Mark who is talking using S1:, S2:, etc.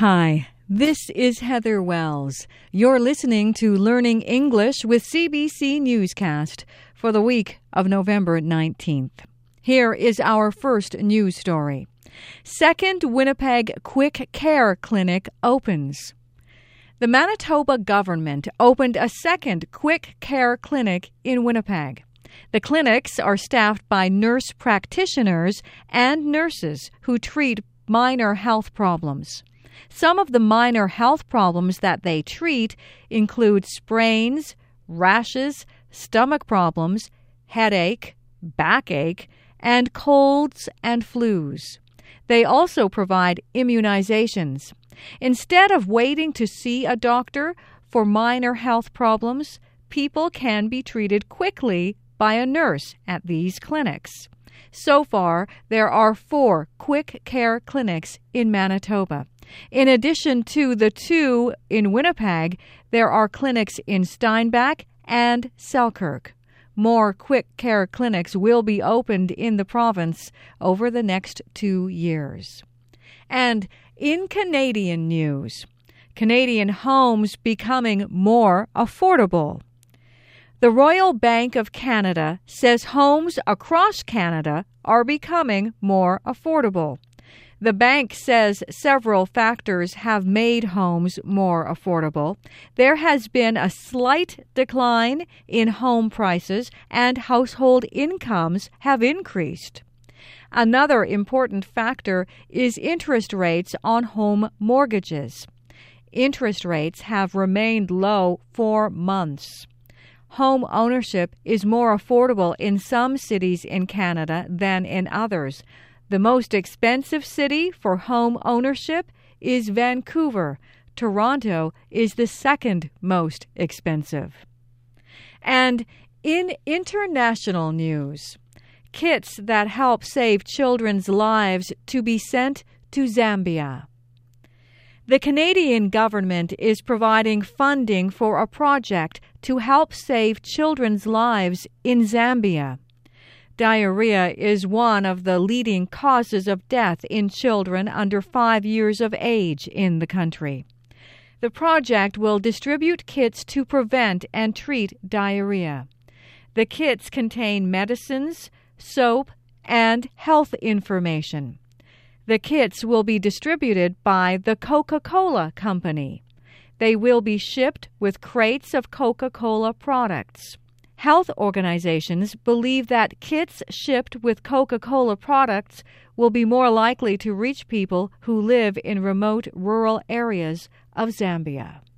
S1: Hi, this is Heather Wells. You're listening to Learning English with CBC Newscast for the week of November 19th. Here is our first news story. Second Winnipeg Quick Care Clinic opens. The Manitoba government opened a second quick care clinic in Winnipeg. The clinics are staffed by nurse practitioners and nurses who treat minor health problems. Some of the minor health problems that they treat include sprains, rashes, stomach problems, headache, backache, and colds and flus. They also provide immunizations. Instead of waiting to see a doctor for minor health problems, people can be treated quickly by a nurse at these clinics. So far, there are four quick care clinics in Manitoba. In addition to the two in Winnipeg, there are clinics in Steinbach and Selkirk. More quick care clinics will be opened in the province over the next two years. And in Canadian news, Canadian homes becoming more affordable. The Royal Bank of Canada says homes across Canada are becoming more affordable. The bank says several factors have made homes more affordable. There has been a slight decline in home prices, and household incomes have increased. Another important factor is interest rates on home mortgages. Interest rates have remained low for months home ownership is more affordable in some cities in Canada than in others. The most expensive city for home ownership is Vancouver. Toronto is the second most expensive. And in international news, kits that help save children's lives to be sent to Zambia. The Canadian government is providing funding for a project to help save children's lives in Zambia. Diarrhea is one of the leading causes of death in children under five years of age in the country. The project will distribute kits to prevent and treat diarrhea. The kits contain medicines, soap, and health information. The kits will be distributed by the Coca Cola Company. They will be shipped with crates of Coca Cola products. Health organizations believe that kits shipped with Coca Cola products will be more likely to reach people who live in remote rural areas of Zambia.